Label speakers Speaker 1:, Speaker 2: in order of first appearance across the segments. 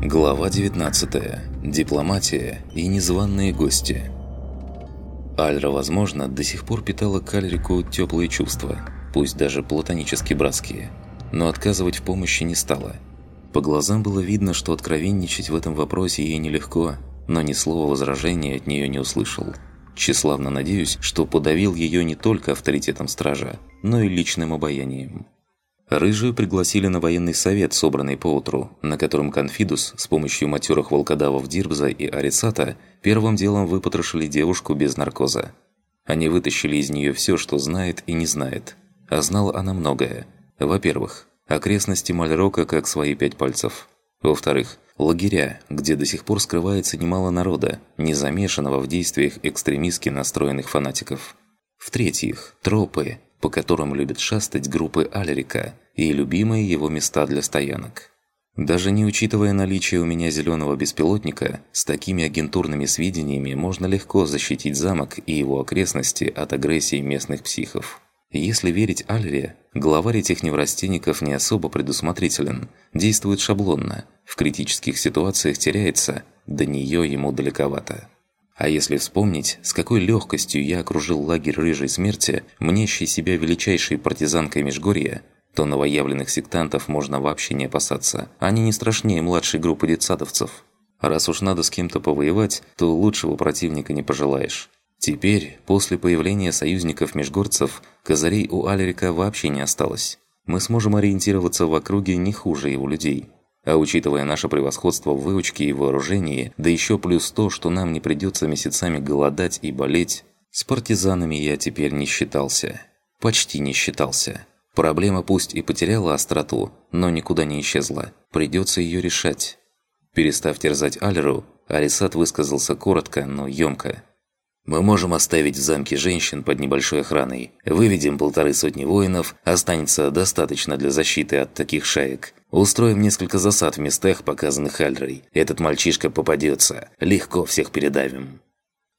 Speaker 1: Глава 19. Дипломатия и незваные гости. Альра, возможно, до сих пор питала к Альрику теплые чувства, пусть даже платонически братские, но отказывать в помощи не стала. По глазам было видно, что откровенничать в этом вопросе ей нелегко, но ни слова возражения от нее не услышал. Тщеславно надеюсь, что подавил ее не только авторитетом стража, но и личным обаянием. Рыжую пригласили на военный совет, собранный поутру, на котором Конфидус с помощью матерых волкодавов Дирбза и Арисата первым делом выпотрошили девушку без наркоза. Они вытащили из нее все, что знает и не знает. А знала она многое. Во-первых, окрестности Мальрока как свои пять пальцев. Во-вторых, лагеря, где до сих пор скрывается немало народа, не замешанного в действиях экстремистски настроенных фанатиков. В-третьих, тропы, по которым любят шастать группы Алерика и любимые его места для стоянок. Даже не учитывая наличие у меня зеленого беспилотника, с такими агентурными сведениями можно легко защитить замок и его окрестности от агрессии местных психов. Если верить Альре, главарь этих неврастенников не особо предусмотрителен, действует шаблонно, в критических ситуациях теряется, до нее ему далековато. А если вспомнить, с какой легкостью я окружил лагерь Рыжей Смерти, мнящий себя величайшей партизанкой Межгорья, то новоявленных сектантов можно вообще не опасаться. Они не страшнее младшей группы детсадовцев. Раз уж надо с кем-то повоевать, то лучшего противника не пожелаешь. Теперь, после появления союзников-межгорцев, козырей у Алерика вообще не осталось. Мы сможем ориентироваться в округе не хуже его людей. А учитывая наше превосходство в выучке и вооружении, да еще плюс то, что нам не придется месяцами голодать и болеть, с партизанами я теперь не считался. Почти не считался. Проблема пусть и потеряла остроту, но никуда не исчезла. Придется ее решать. Перестав терзать Алеру, Арисат высказался коротко, но емко. Мы можем оставить в замке женщин под небольшой охраной. Выведем полторы сотни воинов, останется достаточно для защиты от таких шаек. Устроим несколько засад в местах, показанных Альрой. Этот мальчишка попадется. Легко всех передавим».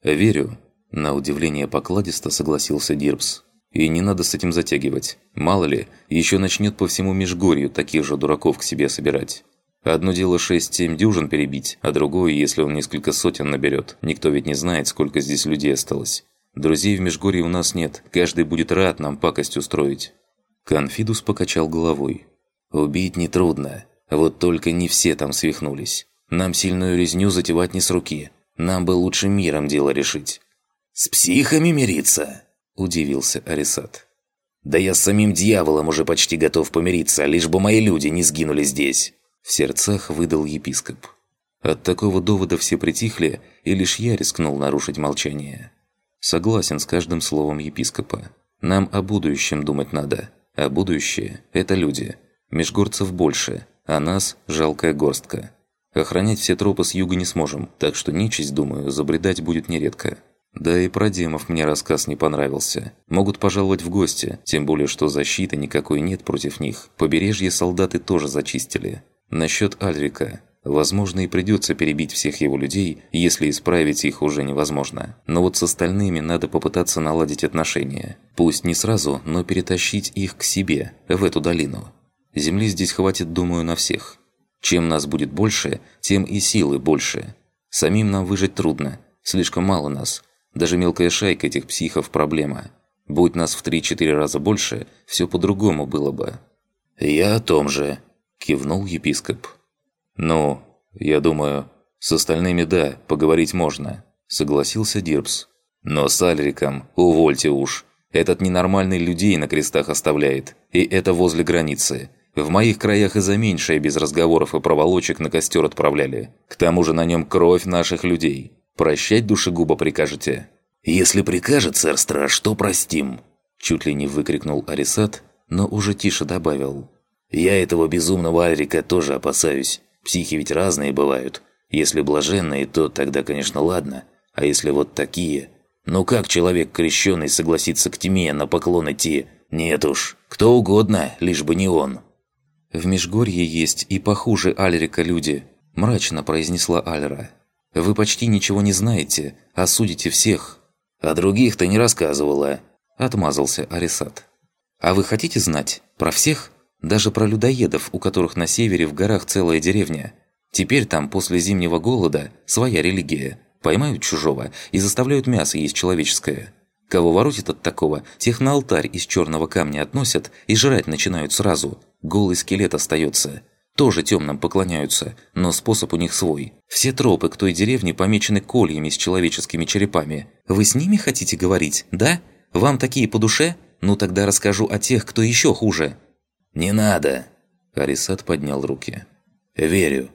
Speaker 1: «Верю», – на удивление покладисто согласился Дирбс. «И не надо с этим затягивать. Мало ли, еще начнет по всему Межгорью таких же дураков к себе собирать». Одно дело 6-7 дюжин перебить, а другое, если он несколько сотен наберет. Никто ведь не знает, сколько здесь людей осталось. Друзей в Межгорье у нас нет, каждый будет рад нам пакость устроить». Конфидус покачал головой. «Убить нетрудно, вот только не все там свихнулись. Нам сильную резню затевать не с руки. Нам бы лучше миром дело решить». «С психами мириться?» – удивился Арисат. «Да я с самим дьяволом уже почти готов помириться, лишь бы мои люди не сгинули здесь». В сердцах выдал епископ. От такого довода все притихли, и лишь я рискнул нарушить молчание. Согласен с каждым словом епископа. Нам о будущем думать надо, а будущее – это люди. Межгорцев больше, а нас – жалкая горстка. Охранять все тропы с юга не сможем, так что нечисть, думаю, забредать будет нередко. Да и про демов мне рассказ не понравился. Могут пожаловать в гости, тем более что защиты никакой нет против них. Побережье солдаты тоже зачистили. Насчет Альрика. Возможно, и придется перебить всех его людей, если исправить их уже невозможно. Но вот с остальными надо попытаться наладить отношения. Пусть не сразу, но перетащить их к себе, в эту долину. Земли здесь хватит, думаю, на всех. Чем нас будет больше, тем и силы больше. Самим нам выжить трудно, слишком мало нас. Даже мелкая шайка этих психов – проблема. Будь нас в 3-4 раза больше, все по-другому было бы. «Я о том же», Кивнул епископ. «Ну, я думаю, с остальными да, поговорить можно», согласился Дирбс. «Но с Альриком увольте уж. Этот ненормальный людей на крестах оставляет. И это возле границы. В моих краях и за меньшее без разговоров и проволочек на костер отправляли. К тому же на нем кровь наших людей. Прощать душегуба прикажете?» «Если прикажет, сэр страж, то простим!» Чуть ли не выкрикнул Арисат, но уже тише добавил. Я этого безумного Альрика тоже опасаюсь. Психи ведь разные бывают. Если блаженные, то тогда, конечно, ладно. А если вот такие... Ну как человек крещеный согласится к тьме на поклон идти? Нет уж, кто угодно, лишь бы не он. «В Межгорье есть и похуже Альрика люди», – мрачно произнесла Альра. «Вы почти ничего не знаете, а судите всех». «А других ты не рассказывала», – отмазался Арисат. «А вы хотите знать? Про всех?» Даже про людоедов, у которых на севере в горах целая деревня. Теперь там после зимнего голода своя религия. Поймают чужого и заставляют мясо есть человеческое. Кого воротит от такого, тех на алтарь из черного камня относят и жрать начинают сразу. Голый скелет остается. Тоже темным поклоняются, но способ у них свой. Все тропы к той деревне помечены кольями с человеческими черепами. Вы с ними хотите говорить, да? Вам такие по душе? Ну тогда расскажу о тех, кто еще хуже».
Speaker 2: «Не надо!»
Speaker 1: Арисат поднял руки.
Speaker 2: «Верю.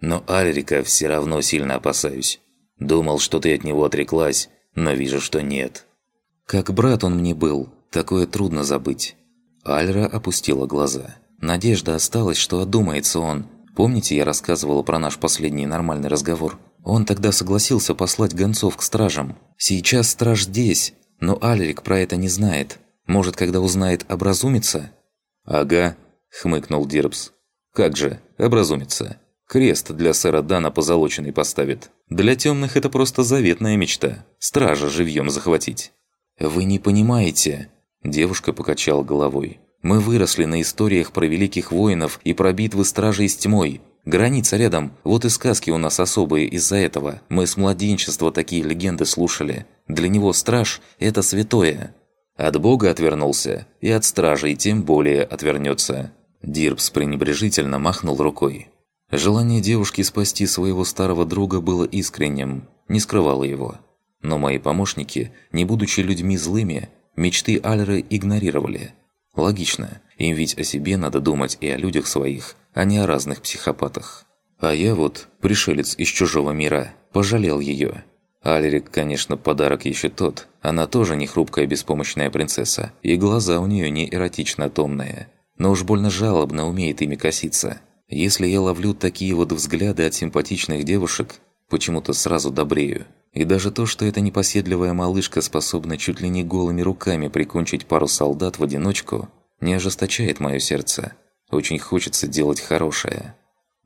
Speaker 2: Но Альрика все равно сильно опасаюсь. Думал, что ты от него отреклась, но вижу, что нет».
Speaker 1: Как брат он мне был, такое трудно забыть. Альра опустила глаза. Надежда осталась, что одумается он. Помните, я рассказывала про наш последний нормальный разговор? Он тогда согласился послать гонцов к стражам. Сейчас страж здесь, но Альрик про это не знает. Может, когда узнает, образумится?
Speaker 2: «Ага», – хмыкнул Дирбс. «Как же, образумится. Крест для сэра Дана позолоченный поставит. Для темных это просто заветная мечта. Стража живьем захватить».
Speaker 1: «Вы не понимаете!» Девушка покачала головой. «Мы выросли на историях про великих воинов и про битвы стражей с тьмой. Граница рядом, вот и сказки у нас особые из-за этого. Мы с младенчества такие легенды слушали. Для него страж – это святое. От бога отвернулся, и от стражей тем более отвернется». Дирбс пренебрежительно махнул рукой. Желание девушки спасти своего старого друга было искренним, не скрывало его. Но мои помощники, не будучи людьми злыми, мечты Альры игнорировали. Логично, им ведь о себе надо думать и о людях своих, а не о разных психопатах. А я вот, пришелец из чужого мира, пожалел ее. Альрик, конечно, подарок еще тот. Она тоже не хрупкая беспомощная принцесса, и глаза у нее не эротично-томные. Но уж больно жалобно умеет ими коситься. Если я ловлю такие вот взгляды от симпатичных девушек, почему-то сразу добрею. И даже то, что эта непоседливая малышка способна чуть ли не голыми руками прикончить пару солдат в одиночку, не ожесточает мое сердце. Очень хочется делать хорошее.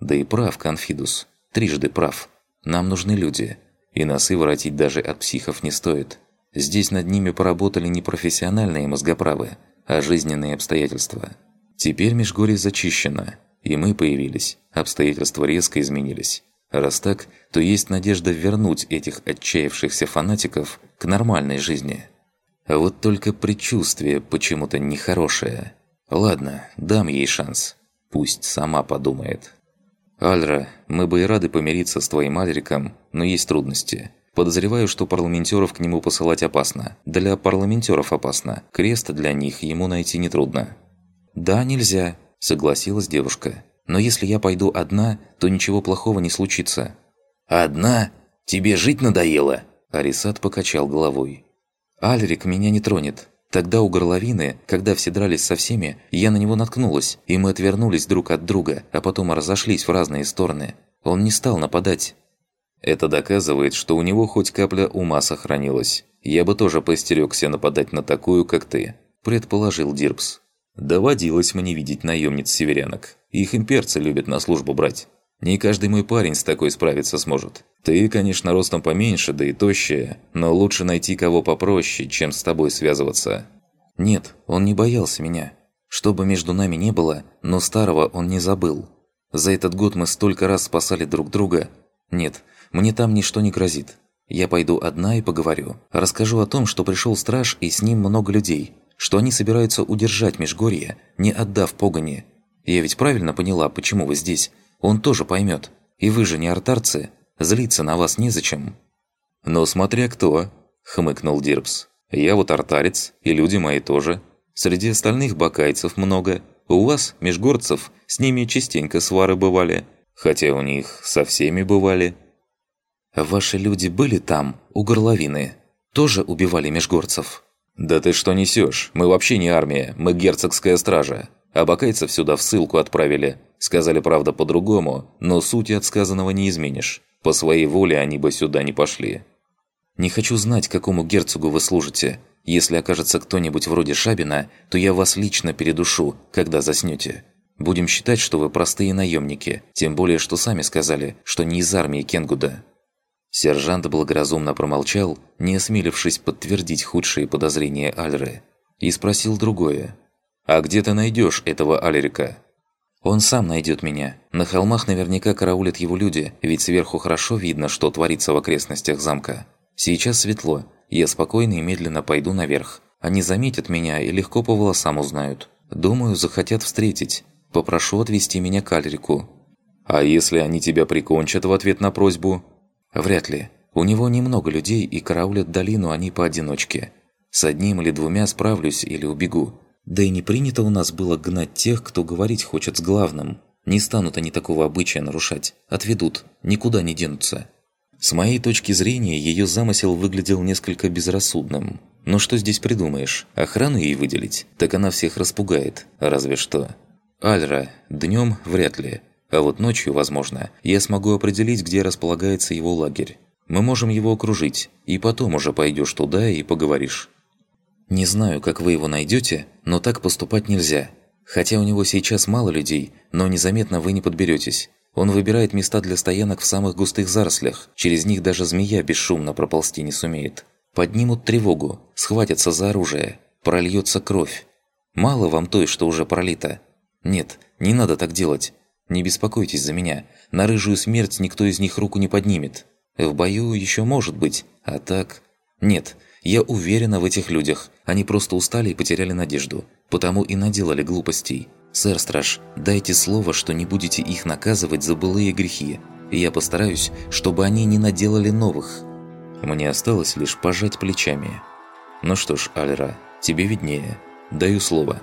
Speaker 1: Да и прав Конфидус. Трижды прав. Нам нужны люди. И носы воротить даже от психов не стоит. Здесь над ними поработали не профессиональные мозгоправы, а жизненные обстоятельства. Теперь Межгорье зачищено, и мы появились. Обстоятельства резко изменились. Раз так, то есть надежда вернуть этих отчаявшихся фанатиков к нормальной жизни. А вот только предчувствие почему-то нехорошее. Ладно, дам ей шанс. Пусть сама подумает. «Альра, мы бы и рады помириться с твоим Альриком, но есть трудности. Подозреваю, что парламентеров к нему посылать опасно. Для парламентеров опасно. Крест для них ему найти нетрудно». «Да, нельзя», – согласилась девушка. Но если я пойду одна, то ничего плохого не случится».
Speaker 2: «Одна? Тебе жить надоело?»
Speaker 1: Арисат покачал головой. «Альрик меня не тронет. Тогда у горловины, когда все дрались со всеми, я на него наткнулась, и мы отвернулись друг от друга, а потом разошлись в разные стороны. Он не стал нападать».
Speaker 2: Это доказывает, что у него хоть капля ума сохранилась. Я бы тоже постерёгся нападать на такую, как ты, предположил Дирбс. Доводилось мне видеть наемниц-северянок. Их имперцы любят на службу брать. Не каждый мой парень с такой справиться сможет. Ты, конечно, ростом поменьше, да и тощая, но лучше найти кого попроще, чем с тобой связываться.
Speaker 1: Нет, он не боялся меня. Что бы между нами не было, но старого он не забыл. За этот год мы столько раз спасали друг друга. Нет, мне там ничто не грозит. Я пойду одна и поговорю. Расскажу о том, что пришел страж и с ним много людей что они собираются удержать Межгорье, не отдав погони. Я ведь правильно поняла, почему вы здесь. Он тоже поймет. И вы же не артарцы, злиться на вас незачем».
Speaker 2: «Но смотря кто», – хмыкнул Дирбс. «Я вот артарец, и люди мои тоже. Среди остальных бакайцев много. У вас, межгорцев, с ними частенько свары бывали. Хотя у них со всеми бывали».
Speaker 1: «Ваши люди были там, у горловины? Тоже убивали межгорцев?»
Speaker 2: «Да ты что несешь? Мы вообще не армия, мы герцогская стража. А бакайцев сюда в ссылку отправили. Сказали, правда, по-другому, но сути от сказанного не изменишь. По своей воле они бы сюда не пошли».
Speaker 1: «Не хочу знать, какому герцогу вы служите. Если окажется кто-нибудь вроде Шабина, то я вас лично передушу, когда заснете. Будем считать, что вы простые наемники, тем более, что сами сказали, что не из армии Кенгуда». Сержант благоразумно промолчал, не осмелившись подтвердить худшие подозрения Альры, и спросил другое. «А где ты найдешь этого Альрика?» Он сам найдет меня. На холмах наверняка караулят его люди, ведь сверху хорошо видно, что творится в окрестностях замка. Сейчас светло. Я спокойно и медленно пойду наверх. Они заметят меня и легко по волосам узнают. Думаю, захотят встретить. Попрошу отвезти меня к Альрику.
Speaker 2: А если они тебя прикончат в ответ на просьбу?
Speaker 1: Вряд ли. У него немного людей, и караулят долину они поодиночке. С одним или двумя справлюсь или убегу. Да и не принято у нас было гнать тех, кто говорить хочет с главным. Не станут они такого обычая нарушать. Отведут. Никуда не денутся. С моей точки зрения, ее замысел выглядел несколько безрассудным. Но что здесь придумаешь? Охрану ей выделить? Так она всех распугает. Разве что. Альра. Днем вряд ли. А вот ночью, возможно, я смогу определить, где располагается его лагерь. Мы можем его окружить, и потом уже пойдешь туда и поговоришь. Не знаю, как вы его найдете, но так поступать нельзя. Хотя у него сейчас мало людей, но незаметно вы не подберетесь. Он выбирает места для стоянок в самых густых зарослях, через них даже змея бесшумно проползти не сумеет. Поднимут тревогу, схватятся за оружие, прольется кровь. Мало вам той, что уже пролита. Нет, не надо так делать. Не беспокойтесь за меня, на рыжую смерть никто из них руку не поднимет. В бою еще может быть, а так... Нет, я уверена в этих людях. Они просто устали и потеряли надежду. Потому и наделали глупостей. Сэр Страж, дайте слово, что не будете их наказывать за былые грехи. Я постараюсь, чтобы они не наделали новых. Мне осталось лишь пожать плечами. Ну что ж, Альра, тебе виднее. Даю слово.